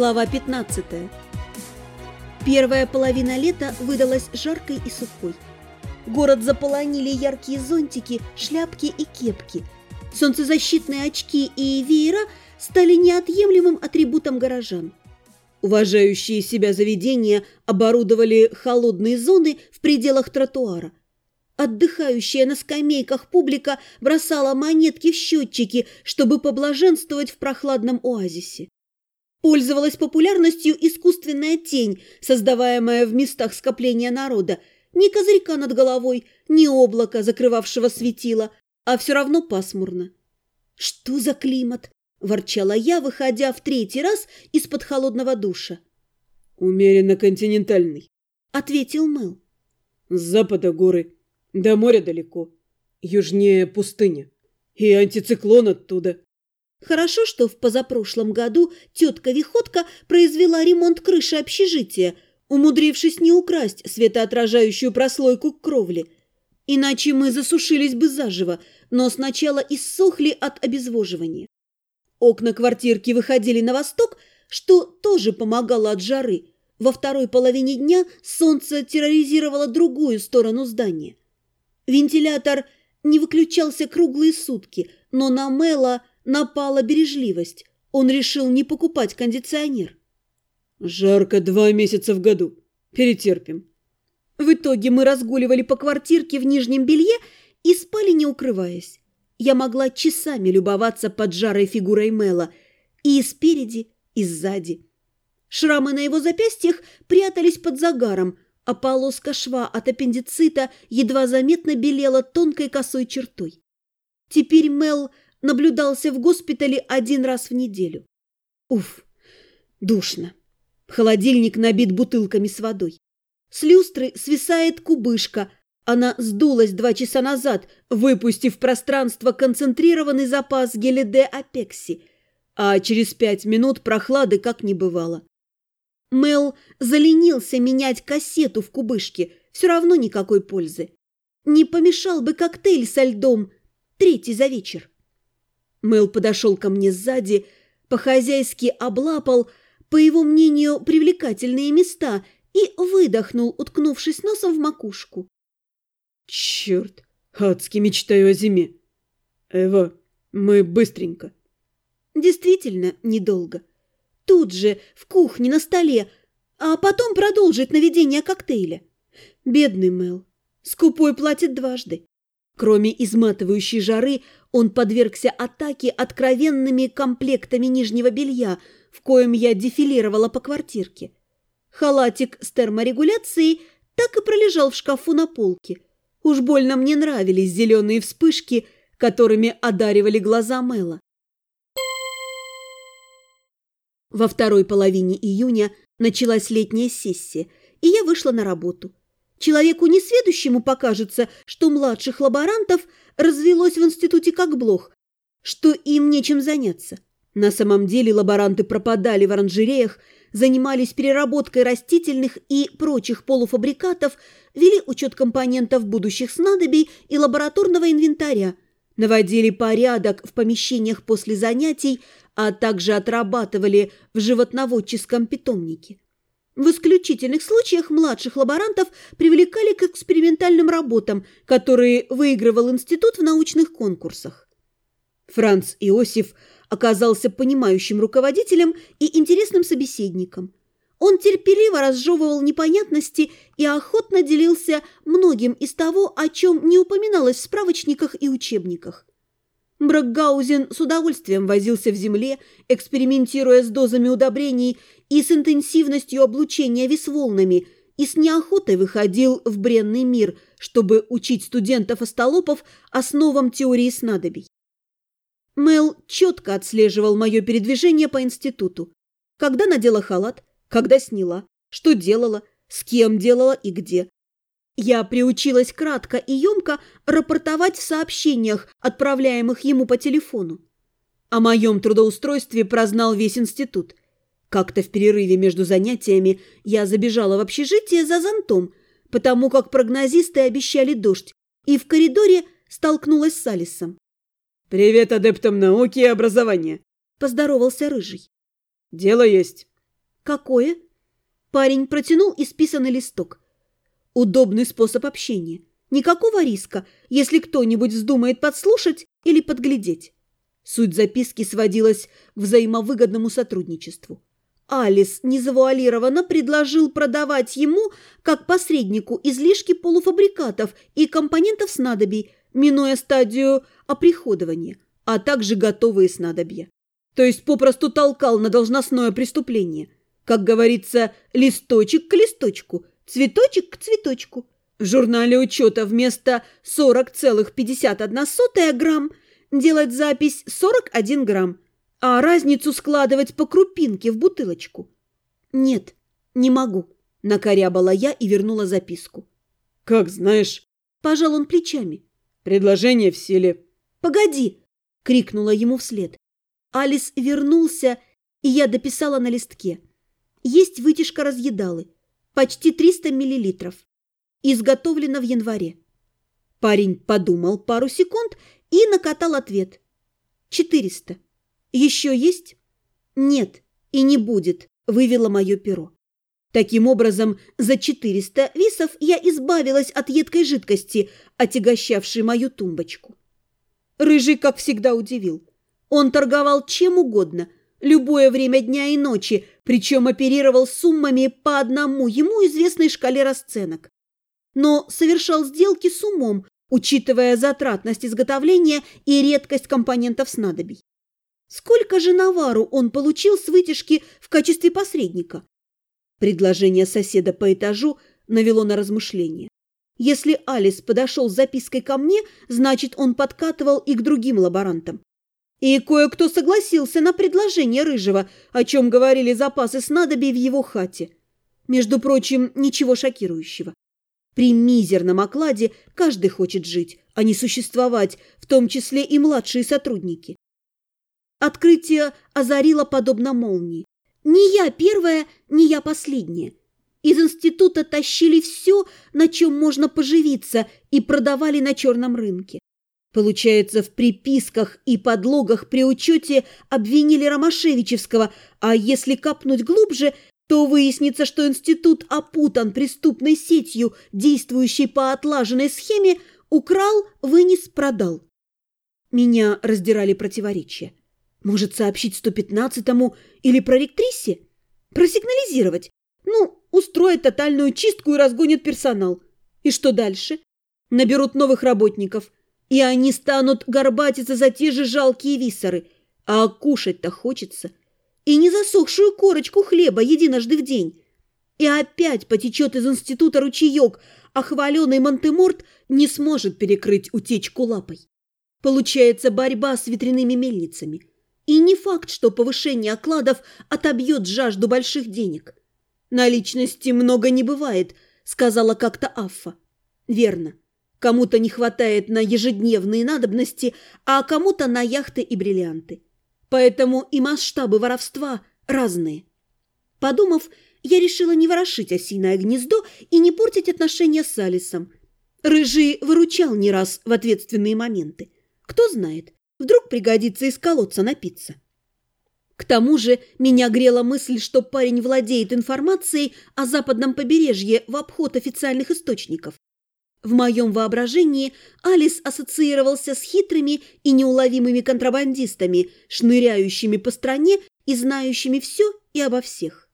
Глава 15. Первая половина лета выдалась жаркой и сухой. Город заполонили яркие зонтики, шляпки и кепки. Солнцезащитные очки и веера стали неотъемлемым атрибутом горожан. Уважающие себя заведения оборудовали холодные зоны в пределах тротуара. Отдыхающая на скамейках публика бросала монетки в счетчики, чтобы поблаженствовать в прохладном оазисе. Пользовалась популярностью искусственная тень, создаваемая в местах скопления народа. Ни козырька над головой, ни облака, закрывавшего светило, а все равно пасмурно. «Что за климат?» – ворчала я, выходя в третий раз из-под холодного душа. «Умеренно континентальный», – ответил Мэл. «С запада горы, до моря далеко, южнее пустыня, и антициклон оттуда». Хорошо, что в позапрошлом году тетка Виходка произвела ремонт крыши общежития, умудрившись не украсть светоотражающую прослойку к кровле. Иначе мы засушились бы заживо, но сначала иссохли от обезвоживания. Окна квартирки выходили на восток, что тоже помогало от жары. Во второй половине дня солнце терроризировало другую сторону здания. Вентилятор не выключался круглые сутки, но на Мэла напала бережливость. Он решил не покупать кондиционер. «Жарко два месяца в году. Перетерпим». В итоге мы разгуливали по квартирке в нижнем белье и спали, не укрываясь. Я могла часами любоваться под жарой фигурой Мэла и спереди, и сзади. Шрамы на его запястьях прятались под загаром, а полоска шва от аппендицита едва заметно белела тонкой косой чертой. Теперь Мел наблюдался в госпитале один раз в неделю. Уф, душно. Холодильник набит бутылками с водой. С люстры свисает кубышка. Она сдулась два часа назад, выпустив в пространство концентрированный запас гелиде апекси, а через пять минут прохлады как не бывало. Мел заленился менять кассету в кубышке, все равно никакой пользы. Не помешал бы коктейль со льдом, третий за вечер. Мэл подошел ко мне сзади, по-хозяйски облапал, по его мнению, привлекательные места и выдохнул, уткнувшись носом в макушку. «Черт, адски мечтаю о зиме! Эва, мы быстренько!» «Действительно, недолго. Тут же, в кухне, на столе, а потом продолжить наведение коктейля. Бедный Мэл, скупой платит дважды. Кроме изматывающей жары, он подвергся атаке откровенными комплектами нижнего белья, в коем я дефилировала по квартирке. Халатик с терморегуляцией так и пролежал в шкафу на полке. Уж больно мне нравились зеленые вспышки, которыми одаривали глаза Мэла. Во второй половине июня началась летняя сессия, и я вышла на работу. Человеку несведущему покажется, что младших лаборантов развелось в институте как блох, что им нечем заняться. На самом деле лаборанты пропадали в оранжереях, занимались переработкой растительных и прочих полуфабрикатов, вели учет компонентов будущих снадобий и лабораторного инвентаря, наводили порядок в помещениях после занятий, а также отрабатывали в животноводческом питомнике. В исключительных случаях младших лаборантов привлекали к экспериментальным работам, которые выигрывал институт в научных конкурсах. Франц Иосиф оказался понимающим руководителем и интересным собеседником. Он терпеливо разжевывал непонятности и охотно делился многим из того, о чем не упоминалось в справочниках и учебниках. Бракгаузен с удовольствием возился в земле, экспериментируя с дозами удобрений и с интенсивностью облучения весволнами, и с неохотой выходил в бренный мир, чтобы учить студентов-остолопов основам теории снадобий. Мел четко отслеживал мое передвижение по институту. Когда надела халат, когда сняла, что делала, с кем делала и где. Я приучилась кратко и емко рапортовать в сообщениях, отправляемых ему по телефону. О моем трудоустройстве прознал весь институт. Как-то в перерыве между занятиями я забежала в общежитие за зонтом, потому как прогнозисты обещали дождь, и в коридоре столкнулась с Алисом. «Привет адептам науки и образования!» – поздоровался Рыжий. «Дело есть. «Какое?» Парень протянул исписанный листок. «Удобный способ общения. Никакого риска, если кто-нибудь вздумает подслушать или подглядеть». Суть записки сводилась к взаимовыгодному сотрудничеству. Алис незавуалированно предложил продавать ему, как посреднику, излишки полуфабрикатов и компонентов снадобий, минуя стадию оприходования, а также готовые снадобья. То есть попросту толкал на должностное преступление. Как говорится, листочек к листочку, цветочек к цветочку. В журнале учета вместо 40,51 грамм делать запись 41 грамм, а разницу складывать по крупинке в бутылочку. Нет, не могу, накорябала я и вернула записку. Как знаешь. Пожал он плечами. Предложение в силе. Погоди, крикнула ему вслед. Алис вернулся, и я дописала на листке. Есть вытяжка разъедалы. Почти 300 миллилитров. Изготовлена в январе. Парень подумал пару секунд и накатал ответ. 400. Еще есть? Нет, и не будет, вывело мое перо. Таким образом, за 400 висов я избавилась от едкой жидкости, отягощавшей мою тумбочку. Рыжий, как всегда, удивил. Он торговал чем угодно, любое время дня и ночи, причем оперировал суммами по одному ему известной шкале расценок. Но совершал сделки с умом, учитывая затратность изготовления и редкость компонентов снадобий. Сколько же навару он получил с вытяжки в качестве посредника? Предложение соседа по этажу навело на размышление. Если Алис подошел с запиской ко мне, значит, он подкатывал и к другим лаборантам. И кое-кто согласился на предложение Рыжего, о чем говорили запасы снадобий в его хате. Между прочим, ничего шокирующего. При мизерном окладе каждый хочет жить, а не существовать, в том числе и младшие сотрудники. Открытие озарило подобно молнии. Не я первая, не я последняя. Из института тащили все, на чем можно поживиться, и продавали на черном рынке. Получается, в приписках и подлогах при учете обвинили Ромашевичевского, а если копнуть глубже, то выяснится, что институт опутан преступной сетью, действующей по отлаженной схеме, украл, вынес, продал. Меня раздирали противоречия. Может, сообщить 115-му или проректрисе? Просигнализировать? Ну, устроят тотальную чистку и разгонят персонал. И что дальше? Наберут новых работников. И они станут горбатиться за те же жалкие виссоры. А кушать-то хочется. И не засохшую корочку хлеба единожды в день. И опять потечет из института ручеек, а хваленый Монтеморт не сможет перекрыть утечку лапой. Получается борьба с ветряными мельницами – и не факт, что повышение окладов отобьет жажду больших денег. Наличности много не бывает, сказала как-то Аффа. Верно. Кому-то не хватает на ежедневные надобности, а кому-то на яхты и бриллианты. Поэтому и масштабы воровства разные. Подумав, я решила не ворошить осиное гнездо и не портить отношения с Алисом. Рыжий выручал не раз в ответственные моменты. Кто знает, Вдруг пригодится из колодца напиться. К тому же меня грела мысль, что парень владеет информацией о западном побережье в обход официальных источников. В моем воображении Алис ассоциировался с хитрыми и неуловимыми контрабандистами, шныряющими по стране и знающими все и обо всех.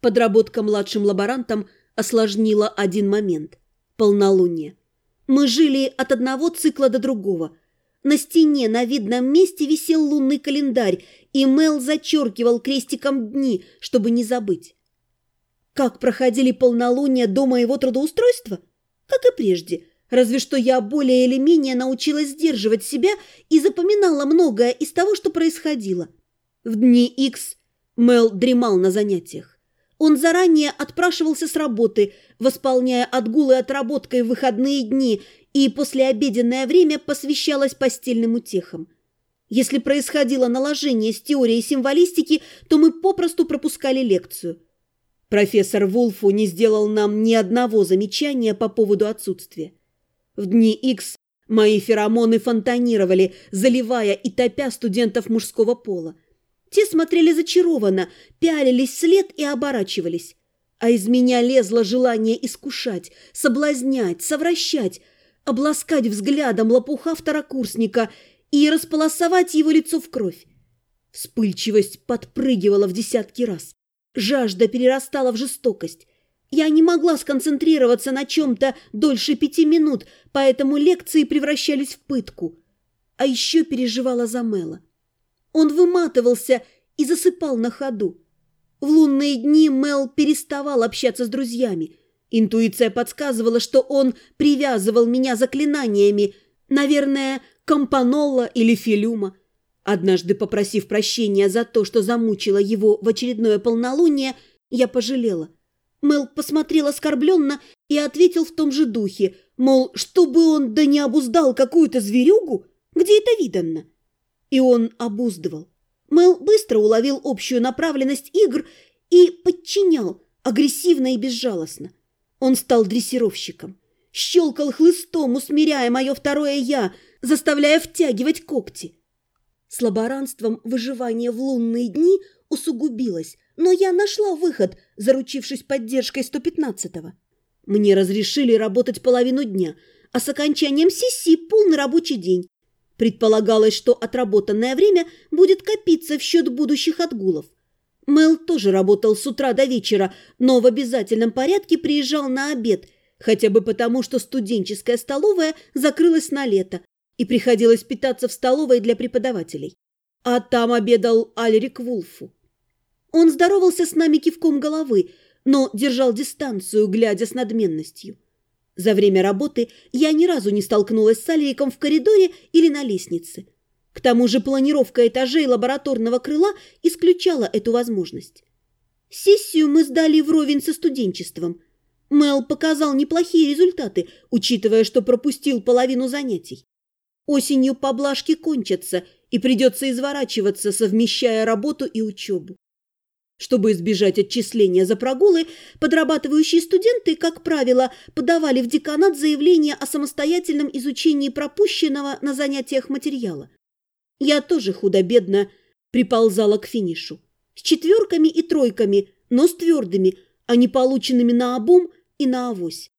Подработка младшим лаборантом осложнила один момент – полнолуние. Мы жили от одного цикла до другого. На стене на видном месте висел лунный календарь, и Мел зачеркивал крестиком дни, чтобы не забыть. Как проходили полнолуния до моего трудоустройства? Как и прежде, разве что я более или менее научилась сдерживать себя и запоминала многое из того, что происходило. В дни Икс Мел дремал на занятиях. Он заранее отпрашивался с работы, восполняя отгулы отработкой в выходные дни, и послеобеденное время посвящалось постельным утехам. Если происходило наложение с теорией символистики, то мы попросту пропускали лекцию. Профессор Вулфу не сделал нам ни одного замечания по поводу отсутствия. В дни Х Мои феромоны фонтанировали, заливая и топя студентов мужского пола. Те смотрели зачарованно, пялились вслед и оборачивались. А из меня лезло желание искушать, соблазнять, совращать, обласкать взглядом лопуха второкурсника и располосовать его лицо в кровь. Вспыльчивость подпрыгивала в десятки раз. Жажда перерастала в жестокость. Я не могла сконцентрироваться на чем-то дольше пяти минут, поэтому лекции превращались в пытку. А еще переживала за Мэла. Он выматывался и засыпал на ходу. В лунные дни Мел переставал общаться с друзьями. Интуиция подсказывала, что он привязывал меня заклинаниями, наверное, компанола или филюма. Однажды, попросив прощения за то, что замучила его в очередное полнолуние, я пожалела. Мел посмотрел оскорбленно и ответил в том же духе, мол, чтобы он да не обуздал какую-то зверюгу, где это видано. И он обуздывал. Мел быстро уловил общую направленность игр и подчинял, агрессивно и безжалостно. Он стал дрессировщиком. Щелкал хлыстом, усмиряя мое второе «я», заставляя втягивать когти. С лаборантством выживание в лунные дни усугубилось, но я нашла выход, заручившись поддержкой 115-го. Мне разрешили работать половину дня, а с окончанием сессии полный рабочий день. Предполагалось, что отработанное время будет копиться в счет будущих отгулов. Мэл тоже работал с утра до вечера, но в обязательном порядке приезжал на обед, хотя бы потому, что студенческая столовая закрылась на лето, и приходилось питаться в столовой для преподавателей. А там обедал Альрик Вулфу. Он здоровался с нами кивком головы, но держал дистанцию, глядя с надменностью. За время работы я ни разу не столкнулась с Альриком в коридоре или на лестнице. К тому же планировка этажей лабораторного крыла исключала эту возможность. Сессию мы сдали вровень со студенчеством. Мел показал неплохие результаты, учитывая, что пропустил половину занятий. Осенью поблажки кончатся, и придется изворачиваться, совмещая работу и учебу. Чтобы избежать отчисления за прогулы, подрабатывающие студенты, как правило, подавали в деканат заявление о самостоятельном изучении пропущенного на занятиях материала. Я тоже худо-бедно приползала к финишу. С четверками и тройками, но с твердыми, а не полученными на обум и на авось.